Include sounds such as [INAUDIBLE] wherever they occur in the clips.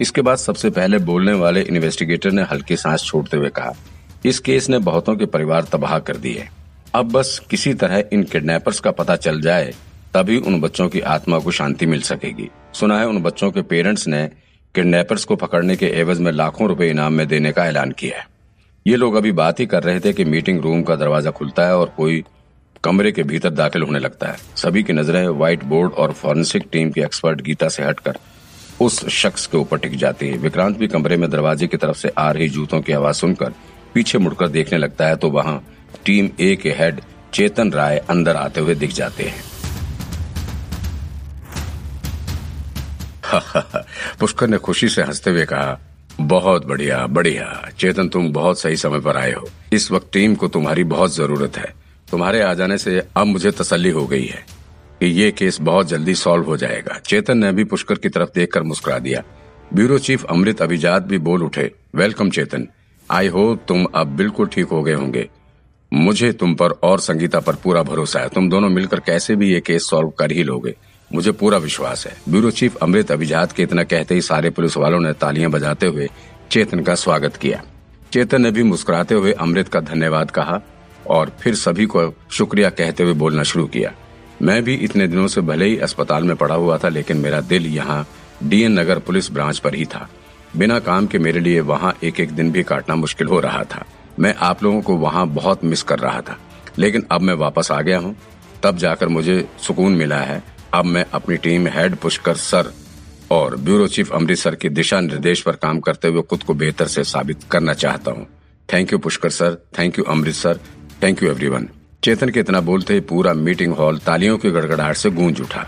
इसके बाद सबसे पहले बोलने वाले इन्वेस्टिगेटर ने हल्की सांस छोड़ते हुए कहा, इस केस ने बहुतों के परिवार तबाह कर दिए। अब बस किसी तरह इन किडनैपर्स का पता चल जाए, तभी उन बच्चों की आत्मा को शांति मिल सकेगी। सुना है उन बच्चों के पेरेंट्स ने किडनैपर्स को पकड़ने के एवज में लाखों रुपए इनाम में देने का ऐलान किया है। ये लोग अभी बात ही कर रहे थे कि मीटिंग रूम का दरवाज़ा खुलता है और कोई कमरे के भीतर दाखिल होने लगता है। सभी की नज़रें व्हाइट बोर्ड और फॉरेंसिक टीम की एक्सपर्ट गीता से हटकर उस शख्स के ऊपर टिक जाती है। विक्रांत भी कमरे में दरवाजे की तरफ़ से आ रही जूतों की आवाज़ सुनकर पीछे मुड़कर देखने लगता है तो वहाँ टीम ए के हेड चेतन राय अंदर आते हुए दिख जाते हैं। [LAUGHS] पुष्कर ने खुशी से हँसते हुए कहा, बहुत बढ़िया बढ़िया। चेतन, तुम बहुत सही समय पर आए हो। इस वक्त टीम को तुम्हारी बहुत ज़रूरत है। तुम्हारे आ जाने से अब मुझे तसल्ली हो गई है। कि ये केस बहुत जल्दी सॉल्व हो जाएगा। चेतन ने भी पुष्कर की तरफ़ देखकर मुस्कुरा दिया। ब्यूरो चीफ अमृत अभिजात भी बोल उठे, वेलकम चेतन। आई होप तुम अब बिल्कुल ठीक हो गए होंगे। मुझे तुम पर और संगीता पर पूरा भरोसा है। तुम दोनों मिलकर कैसे भी ये केस सॉल्व कर ही लोगे? मुझे पूरा विश्वास है। ब्यूरो चीफ अमृत अभिजात के इतना कहते ही सारे पुलिस वालों ने तालियाँ बजाते हुए चेतन का स्वागत किया। चेतन ने भी मुस्कुराते हुए अमृत का धन्यवाद कहा और फिर सभी को शुक्रिया कहते हुए बोलना शुरू किया। मैं भी इतने दिनों से भले ही अस्पताल में पड़ा हुआ था, लेकिन मेरा दिल यहाँ डीएन नगर पुलिस ब्रांच पर ही था। बिना काम के मेरे लिए वहाँ एक एक दिन भी काटना मुश्किल हो रहा था। मैं आप लोगों को वहाँ बहुत मिस कर रहा था। लेकिन अब मैं वापस आ गया हूँ। तब जाकर मुझे सुकून मिला है। अब मैं अपनी टीम हेड पुष्कर सर और ब्यूरो चीफ अमृतसर के दिशा निर्देश पर काम करते हुए खुद को बेहतर से साबित करना चाहता हूँ। Thank you Pushkar sir, thank you Amritsar, thank you everyone. Chetan के इतना बोलते ही पूरा मीटिंग हॉल तालियों की गड़गड़ाहट से गूंज उठा।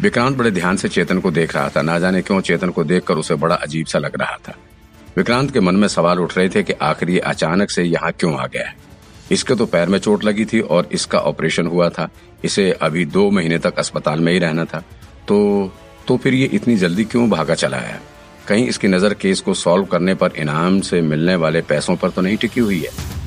विक्रांत बड़े ध्यान से चेतन को देख रहा था। ना जाने क्यों चेतन को देखकर उसे बड़ा अजीब सा लग रहा था। विक्रांत के मन में सवाल उठ रहे थे कि आखिर ये अचानक से यहाँ क्यों आ गया इसके तो पैर में चोट लगी थी और इसका ऑपरेशन हुआ था। इसे अभी दो महीने तक अस्पताल में ही रहना था। तो तो फिर ये इतनी जल्दी क्यों भागा चला आया कहीं इसकी नज़र केस को सॉल्व करने पर इनाम से मिलने वाले पैसों पर तो नहीं टिकी हुई है।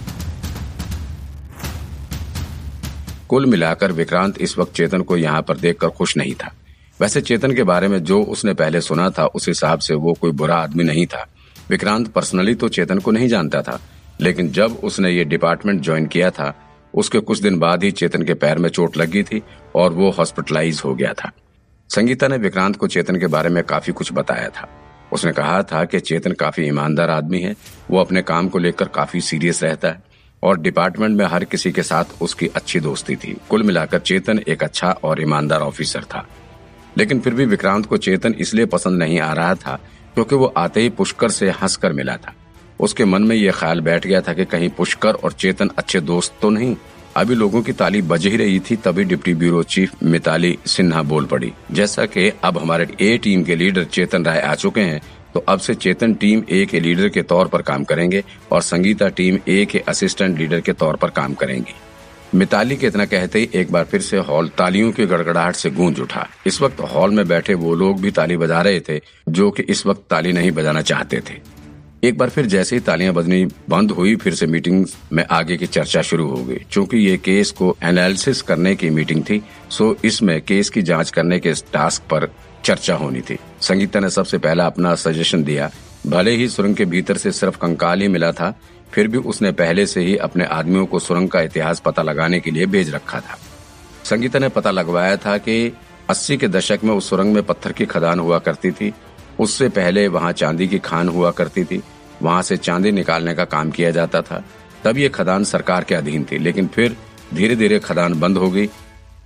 कुल मिलाकर विक्रांत इस वक्त चेतन को यहाँ पर देखकर खुश नहीं था। वैसे चेतन के बारे में जो उसने पहले सुना था, उस हिसाब से वो कोई बुरा आदमी नहीं था। विक्रांत पर्सनली तो चेतन को नहीं जानता था, लेकिन जब उसने ये डिपार्टमेंट ज्वाइन किया था, उसके कुछ दिन बाद ही चेतन के पैर में चोट लगी थी और वो हॉस्पिटलाइज हो गया था। संगीता ने विक्रांत को चेतन के बारे में काफ़ी कुछ बताया था। उसने कहा था कि चेतन काफ़ी ईमानदार आदमी है, वो अपने काम को लेकर काफ़ी सीरियस रहता है। और डिपार्टमेंट में हर किसी के साथ उसकी अच्छी दोस्ती थी। कुल मिलाकर चेतन एक अच्छा और ईमानदार ऑफिसर था। लेकिन फिर भी विक्रांत को चेतन इसलिए पसंद नहीं आ रहा था क्योंकि वो आते ही पुष्कर से हंसकर मिला था। उसके मन में ये ख्याल बैठ गया था कि कहीं पुष्कर और चेतन अच्छे दोस्त तो नहीं। अभी लोगों की ताली बज ही रही थी, तभी deputy bureau chief Mitali Sinha बोल पड़ी। जैसा कि अब हमारे ए टीम के लीडर चेतन राय आ चुके हैं तो अब से चेतन टीम ए के लीडर के तौर पर काम करेंगे और संगीता टीम ए के असिस्टेंट लीडर के तौर पर काम करेंगी। मिताली के इतना कहते ही एक बार फिर से हॉल तालियों की गड़गड़ाहट से गूंज उठा। इस वक्त हॉल में बैठे वो लोग भी ताली बजा रहे थे, जो कि इस वक्त ताली नहीं बजाना चाहते थे। एक बार फिर जैसे ही तालियाँ बजनी बंद हुई, फिर से मीटिंग में आगे की चर्चा शुरू हो गई। चूँकि ये केस को एनालिसिस करने की मीटिंग थी, सो इसमें केस की जाँच करने के टास्क पर चर्चा होनी थी। संगीता ने सबसे पहला अपना सजेशन दिया। भले ही सुरंग के भीतर से सिर्फ़ कंकाल ही मिला था, फिर भी उसने पहले से ही अपने आदमियों को सुरंग का इतिहास पता लगाने के लिए भेज रखा था। संगीता ने पता लगवाया था कि अस्सी के दशक में उस सुरंग में पत्थर की खदान हुआ करती थी। उससे पहले वहाँ चांदी की खान हुआ करती थी। वहाँ से चांदी निकालने का काम किया जाता था। तब ये खदान सरकार के अधीन थी, लेकिन फिर धीरे धीरे खदान बंद हो गई।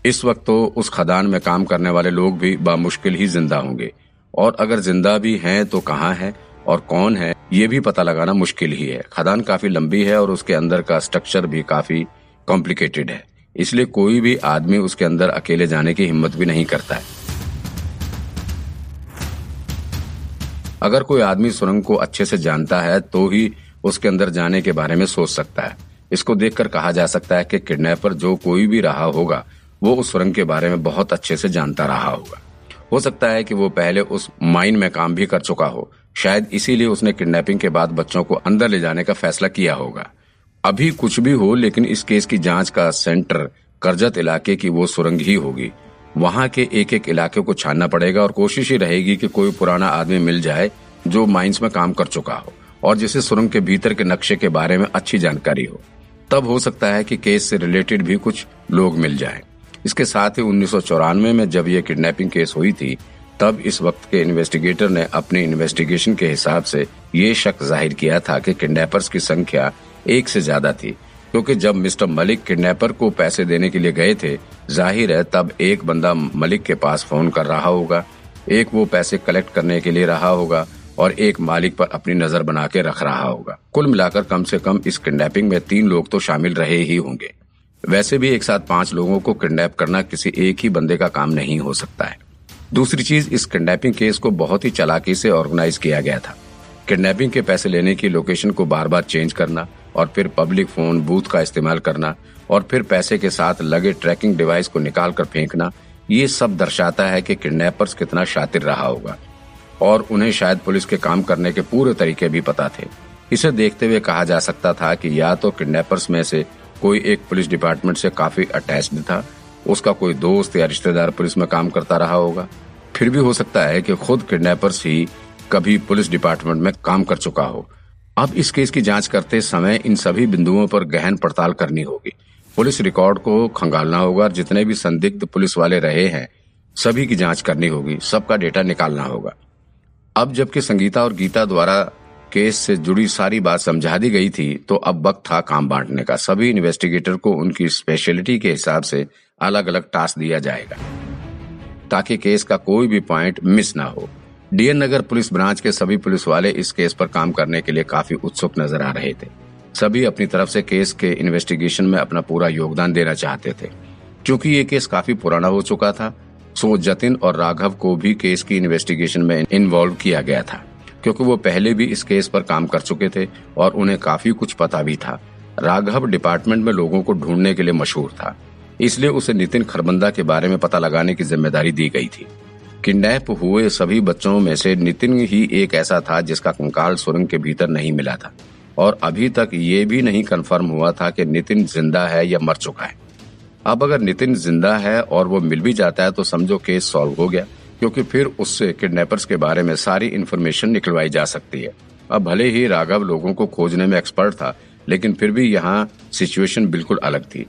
इस वक्त तो उस खदान में काम करने वाले लोग भी बामुश्किल ही ज़िंदा होंगे। और अगर ज़िंदा भी हैं तो कहाँ है? और कौन है? ये भी पता लगाना मुश्किल ही है। खदान काफ़ी लंबी है और उसके अंदर का स्ट्रक्चर भी काफ़ी कॉम्प्लिकेटेड है। इसलिए कोई भी आदमी उसके अंदर अकेले जाने की हिम्मत भी नहीं करता है। अगर कोई आदमी सुरंग को अच्छे से जानता है तो ही उसके अंदर जाने के बारे में सोच सकता है। इसको देखकर कहा जा सकता है कि किडनैपर जो कोई भी रहा होगा वो उस सुरंग के बारे में बहुत अच्छे से जानता रहा होगा। हो सकता है कि वो पहले उस माइन में काम भी कर चुका हो। शायद इसीलिए उसने किडनैपिंग के बाद बच्चों को अंदर ले जाने का फैसला किया होगा। अभी कुछ भी हो, लेकिन इस केस की जाँच का सेंटर करजत इलाके की वो सुरंग ही होगी। वहाँ के एक एक इलाके को छानना पड़ेगा और कोशिश ही रहेगी कि कोई पुराना आदमी मिल जाए जो माइंस में काम कर चुका हो और जिसे सुरंग के भीतर के नक्शे के बारे में अच्छी जानकारी हो। तब हो सकता है कि केस से रिलेटेड भी कुछ लोग मिल जाएँ। इसके साथ ही उन्नीस सौ चौरानवे में जब यह किडनैपिंग केस हुई थी, तब इस वक्त के इन्वेस्टिगेटर ने अपनी इन्वेस्टिगेशन के हिसाब से ये शक ज़ाहिर किया था कि किडनैपर्स की संख्या एक से ज़्यादा थी। क्योंकि जब मिस्टर मलिक किडनैपर को पैसे देने के लिए गए थे, ज़ाहिर है तब एक बंदा मलिक के पास फ़ोन कर रहा होगा, एक वो पैसे कलेक्ट करने के लिए रहा होगा और एक मालिक पर अपनी नज़र बना के रख रहा होगा। कुल मिलाकर कम से कम इस किडनैपिंग में तीन लोग तो शामिल रहे ही होंगे। वैसे भी एक साथ पाँच लोगों को किडनैप करना किसी एक ही बंदे का काम नहीं हो सकता है। दूसरी चीज़, इस किडनैपिंग केस को बहुत ही चलाकी से ऑर्गेनाइज किया गया था। किडनैपिंग के पैसे लेने की लोकेशन को बार बार चेंज करना और फिर पब्लिक फ़ोन बूथ का इस्तेमाल करना और फिर पैसे के साथ लगे ट्रैकिंग डिवाइस को निकाल कर फेंकना, ये सब दर्शाता है कि किडनैपर्स कितना शातिर रहा होगा। और उन्हें शायद पुलिस के काम करने के पूरे तरीके भी पता थे। इसे देखते हुए कहा जा सकता था कि या तो किडनैपर्स में से कोई एक पुलिस डिपार्टमेंट से काफ़ी अटैच्ड था। उसका कोई दोस्त या रिश्तेदार पुलिस में काम करता रहा होगा। फिर भी हो सकता है कि खुद किडनैपर्स ही कभी पुलिस डिपार्टमेंट में काम कर चुका हो। अब इस केस की जाँच करते समय इन सभी बिंदुओं पर गहन पड़ताल करनी होगी। पुलिस रिकॉर्ड को खंगालना होगा और जितने भी संदिग्ध पुलिस वाले रहे हैं, सभी की जाँच करनी होगी। सबका डेटा निकालना होगा। अब जबकि संगीता और गीता द्वारा केस से जुड़ी सारी बात समझा दी गई थी तो अब वक्त था काम बांटने का। सभी इन्वेस्टिगेटर को उनकी स्पेशलिटी के हिसाब से अलग अलग टास्क दिया जाएगा, ताकि केस का कोई भी पॉइंट मिस ना हो। डीएन नगर पुलिस ब्रांच के सभी पुलिस वाले इस केस पर काम करने के लिए काफ़ी उत्सुक नज़र आ रहे थे। सभी अपनी तरफ़ से केस के इन्वेस्टिगेशन में अपना पूरा योगदान देना चाहते थे। क्योंकि ये केस काफ़ी पुराना हो चुका था, सो जतिन और राघव को भी केस की इन्वेस्टिगेशन में इन्वॉल्व किया गया था। क्योंकि वो पहले भी इस केस पर काम कर चुके थे और उन्हें काफ़ी कुछ पता भी था। राघव डिपार्टमेंट में लोगों को ढूँढने के लिए मशहूर था। इसलिए उसे नितिन खरबंदा के बारे में पता लगाने की ज़िम्मेदारी दी गई थी। किडनैप हुए सभी बच्चों में से नितिन ही एक ऐसा था जिसका कंकाल सुरंग के भीतर नहीं मिला था। और अभी तक ये भी नहीं कंफर्म हुआ था कि नितिन ज़िंदा है या मर चुका है। अब अगर नितिन ज़िंदा है और वो मिल भी जाता है तो समझो केस सॉल्व हो गया। क्योंकि फिर उससे किडनैपर्स के बारे में सारी इन्फॉर्मेशन निकलवाई जा सकती है। अब भले ही राघव लोगों को खोजने में एक्सपर्ट था, लेकिन फिर भी यहाँ सिचुएशन बिल्कुल अलग थी।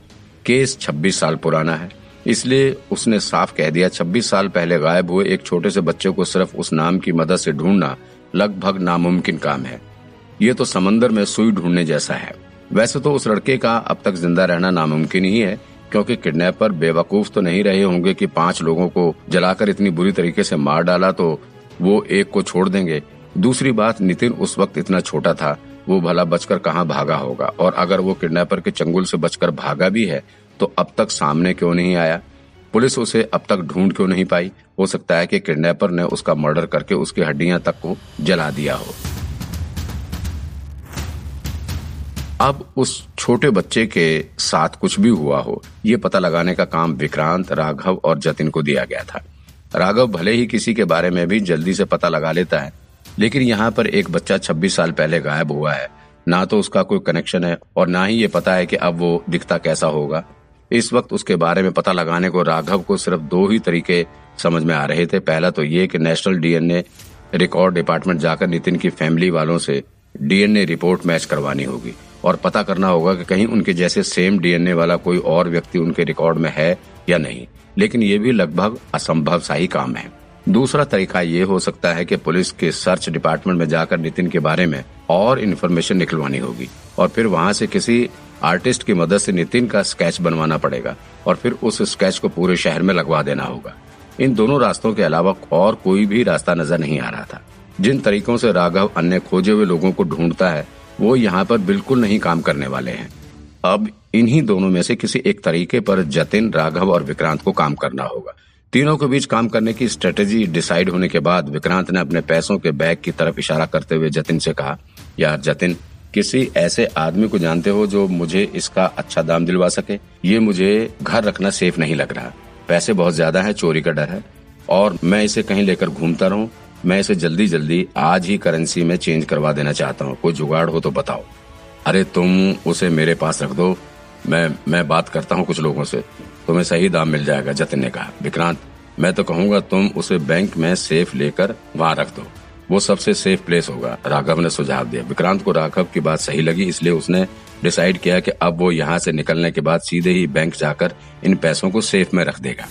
केस 26 साल पुराना है। इसलिए उसने साफ़ कह दिया 26 साल पहले गायब हुए एक छोटे से बच्चे को सिर्फ़ उस नाम की मदद से ढूंढना लगभग नामुमकिन काम है। ये तो समंदर में सुई ढूँढने जैसा है। वैसे तो उस लड़के का अब तक ज़िंदा रहना नामुमकिन ही है। क्योंकि किडनैपर बेवकूफ़ तो नहीं रहे होंगे कि पाँच लोगों को जलाकर इतनी बुरी तरीके से मार डाला तो वो एक को छोड़ देंगे। दूसरी बात, नितिन उस वक्त इतना छोटा था। वो भला बचकर कहाँ भागा होगा? और अगर वो किडनैपर के चंगुल से बचकर भागा भी है तो अब तक सामने क्यों नहीं आया? पुलिस उसे अब तक ढूंढ क्यों नहीं पाई? हो सकता है कि किडनैपर ने उसका मर्डर करके उसकी हड्डियाँ तक को जला दिया हो। अब उस छोटे बच्चे के साथ कुछ भी हुआ हो, ये पता लगाने का काम विक्रांत, राघव और जतिन को दिया गया था। राघव भले ही किसी के बारे में भी जल्दी से पता लगा लेता है, लेकिन यहाँ पर एक बच्चा 26 साल पहले गायब हुआ है। ना तो उसका कोई कनेक्शन है और ना ही ये पता है कि अब वो दिखता कैसा होगा। इस वक्त उसके बारे में पता लगाने को राघव को सिर्फ़ दो ही तरीके समझ में आ रहे थे। पहला तो ये कि नेशनल डीएनए रिकॉर्ड डिपार्टमेंट जाकर नितिन की फैमिली वालों से डीएनए रिपोर्ट मैच करवानी होगी। और पता करना होगा कि कहीं उनके जैसे सेम डीएनए वाला कोई और व्यक्ति उनके रिकॉर्ड में है या नहीं। लेकिन ये भी लगभग असंभव सा ही काम है। दूसरा तरीका ये हो सकता है कि पुलिस के सर्च डिपार्टमेंट में जाकर नितिन के बारे में और इन्फॉर्मेशन निकलवानी होगी और फिर वहाँ से किसी आर्टिस्ट की मदद से नितिन का स्केच बनवाना पड़ेगा और फिर उस स्केच को पूरे शहर में लगवा देना होगा। इन दोनों रास्तों के अलावा और कोई भी रास्ता नज़र नहीं आ रहा था। जिन तरीकों से राघव अन्य खोजे हुए लोगों को ढूंढता है वो यहाँ पर बिल्कुल नहीं काम करने वाले हैं। अब इन्हीं दोनों में से किसी एक तरीके पर जतिन, राघव और विक्रांत को काम करना होगा। तीनों के बीच काम करने की स्ट्रेटेजी डिसाइड होने के बाद विक्रांत ने अपने पैसों के बैग की तरफ़ इशारा करते हुए जतिन से कहा, यार जतिन, किसी ऐसे आदमी को जानते हो जो मुझे इसका अच्छा दाम दिलवा सके? ये मुझे घर रखना सेफ़ नहीं लग रहा। पैसे बहुत ज़्यादा है, चोरी का डर है और मैं इसे कहीं लेकर घूमता रहूँ मैं इसे जल्दी जल्दी आज ही करेंसी में चेंज करवा देना चाहता हूँ। कोई जुगाड़ हो तो बताओ। अरे तुम उसे मेरे पास रख दो। मैं मैं बात करता हूँ कुछ लोगों से। तुम्हें सही दाम मिल जाएगा, जतिन ने कहा। विक्रांत, मैं तो कहूँगा तुम उसे बैंक में सेफ़ लेकर वहाँ रख दो। वो सबसे सेफ़ प्लेस होगा। राघव ने सुझाव दिया। विक्रांत को राघव की बात सही लगी, इसलिए उसने डिसाइड किया कि अब वो यहाँ से निकलने के बाद सीधे ही बैंक जाकर इन पैसों को सेफ़ में रख देगा।